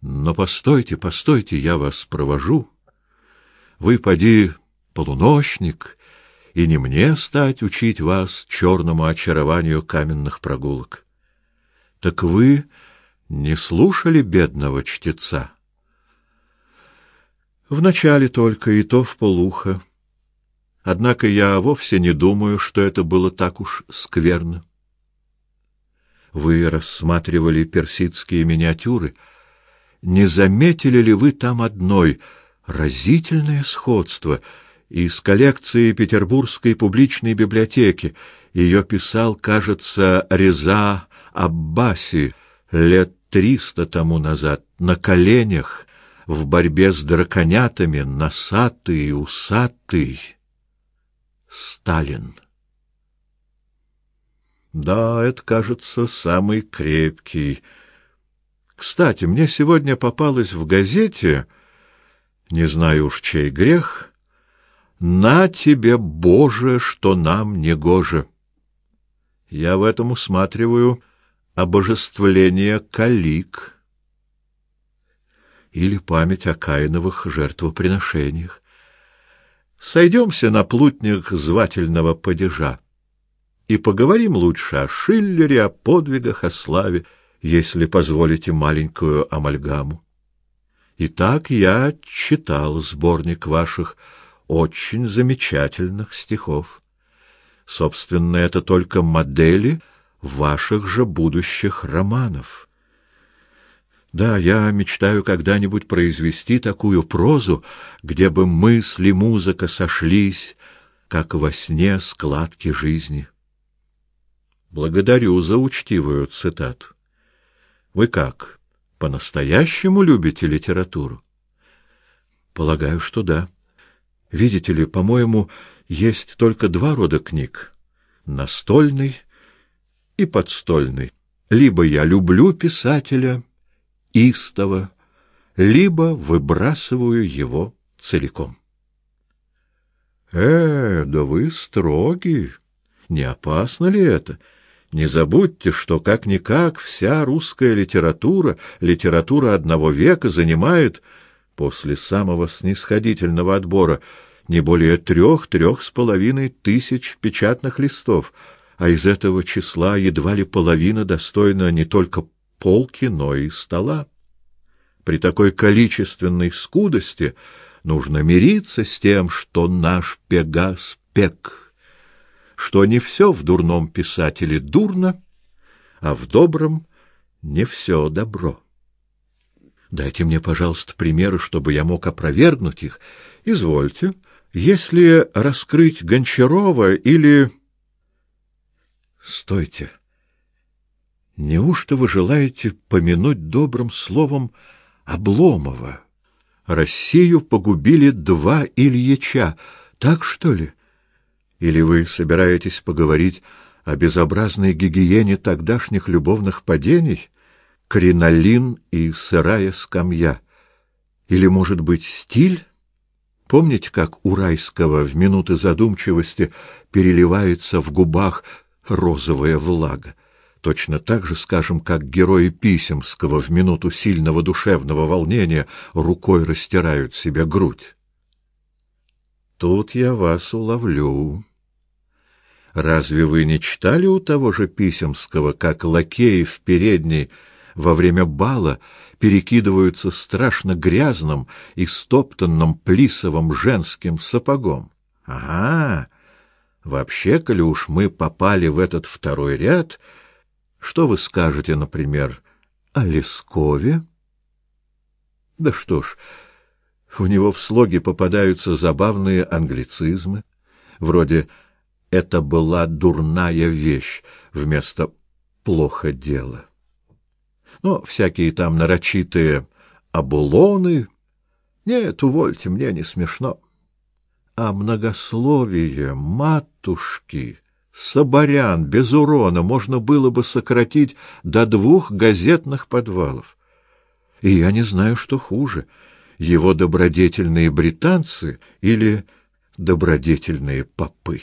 Но постойте, постойте, я вас провожу. Вы поди полуночник, и не мне стать учить вас черному очарованию каменных прогулок. Так вы не слушали бедного чтеца? Вначале только и то в полухо. Однако я вовсе не думаю, что это было так уж скверно. Вы рассматривали персидские миниатюры. Не заметили ли вы там одной разительное сходство из коллекции Петербургской публичной библиотеки? Ее писал, кажется, Реза Аббаси лет триста тому назад на коленях в борьбе с драконятами, носатый усатый Сталин. Да, это, кажется, самый крепкий. Кстати, мне сегодня попалось в газете, не знаю уж чей грех, «На тебе, Боже, что нам не гоже». Я в этом усматриваю обожествление калик или память о Каиновых жертвоприношениях. Сойдемся на плутнях звательного падежа и поговорим лучше о Шиллере, о подвигах, о славе, если позволите маленькую амальгаму. Итак, я читал сборник ваших очень замечательных стихов. Собственно, это только модели ваших же будущих романов. Да, я мечтаю когда-нибудь произвести такую прозу, где бы мысли музыка сошлись, как во сне складки жизни. Благодарю за учтивую цитату. Вы как, по-настоящему любите литературу? Полагаю, что да. Видите ли, по-моему, есть только два рода книг: настольный и подстольный. Либо я люблю писателя истово, либо выбрасываю его целиком. Э, да вы строги. Не опасно ли это? Не забудьте, что как-никак вся русская литература, литература одного века занимает, после самого снисходительного отбора, не более трех-трех с половиной тысяч печатных листов, а из этого числа едва ли половина достойна не только полки, но и стола. При такой количественной скудости нужно мириться с тем, что наш Пегас пек что не все в дурном писателе дурно, а в добром не все добро. Дайте мне, пожалуйста, примеры, чтобы я мог опровергнуть их. Извольте. Если раскрыть Гончарова или... Стойте. Неужто вы желаете помянуть добрым словом Обломова? Россию погубили два Ильича, так что ли? Или вы собираетесь поговорить о безобразной гигиене тогдашних любовных падений? Кринолин и сырая скамья. Или, может быть, стиль? Помните, как у Райского в минуты задумчивости переливается в губах розовая влага? Точно так же, скажем, как герои Писемского в минуту сильного душевного волнения рукой растирают себе грудь. Тут я вас уловлю. Разве вы не читали у того же Писемского, как лакеи в передней во время бала перекидываются страшно грязным и стоптанным плисовым женским сапогом? Ага. Вообще, коли уж мы попали в этот второй ряд, что вы скажете, например, о Лескове? Да что ж, у него в слоге попадаются забавные англицизмы, вроде это была дурная вещь вместо плохо дело. Но всякие там нарочитые обулоны... Нет, увольте, мне не смешно. А многословие, матушки, Соборян без урона можно было бы сократить до двух газетных подвалов. И я не знаю, что хуже — его добродетельные британцы или добродетельные попы.